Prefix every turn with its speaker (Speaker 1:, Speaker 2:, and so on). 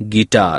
Speaker 1: guitar.